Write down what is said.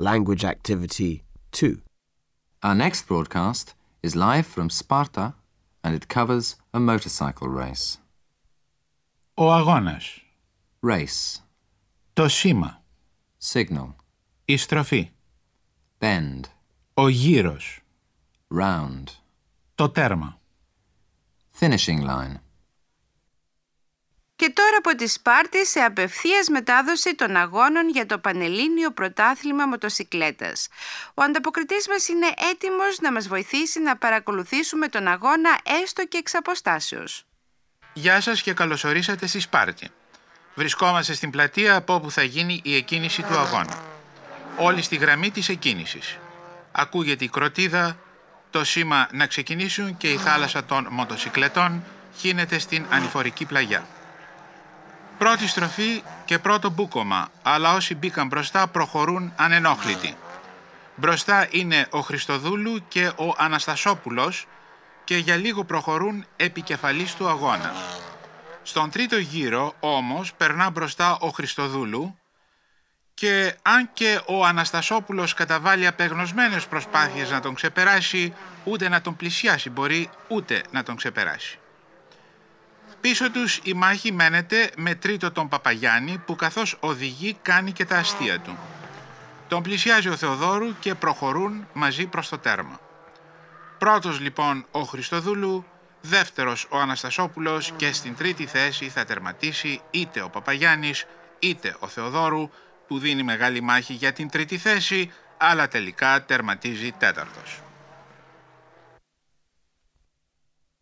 Language Activity 2. Our next broadcast is live from Sparta and it covers a motorcycle race. Ο αγώνας. Race. Το σήμα. Signal. Η στροφή. Bend. Ο γύρος. Round. Το τέρμα. Finishing line. Και τώρα από τη Σπάρτη σε απευθείας μετάδοση των αγώνων για το Πανελλήνιο Πρωτάθλημα Μοτοσικλέτας. Ο ανταποκριτής μας είναι έτοιμος να μας βοηθήσει να παρακολουθήσουμε τον αγώνα έστω και εξ αποστάσεως. Γεια σας και καλωσορίσατε στη Σπάρτη. Βρισκόμαστε στην πλατεία από όπου θα γίνει η εκκίνηση του αγώνα. Όλοι στη γραμμή της εκκίνησης. Ακούγεται η κροτίδα, το σήμα να ξεκινήσουν και η θάλασσα των μοτοσικλετών χύνεται στην ανηφορική πλαγιά. Πρώτη στροφή και πρώτο μπούκομα, αλλά όσοι μπήκαν μπροστά προχωρούν ανενόχλητοι. Μπροστά είναι ο Χριστοδούλου και ο Αναστασόπουλος και για λίγο προχωρούν επικεφαλής του αγώνα. Στον τρίτο γύρο όμως περνά μπροστά ο Χριστοδούλου και αν και ο Αναστασόπουλος καταβάλει απεγνωσμένες προσπάθειες να τον ξεπεράσει, ούτε να τον πλησιάσει μπορεί, ούτε να τον ξεπεράσει. Πίσω τους η μάχη μένεται με τρίτο τον Παπαγιάννη που καθώς οδηγεί κάνει και τα αστεία του. Τον πλησιάζει ο Θεοδόρου και προχωρούν μαζί προς το τέρμα. Πρώτος λοιπόν ο Χριστοδούλου, δεύτερος ο Αναστασόπουλος και στην τρίτη θέση θα τερματίσει είτε ο Παπαγιάννης είτε ο Θεοδόρου που δίνει μεγάλη μάχη για την τρίτη θέση αλλά τελικά τερματίζει τέταρτος.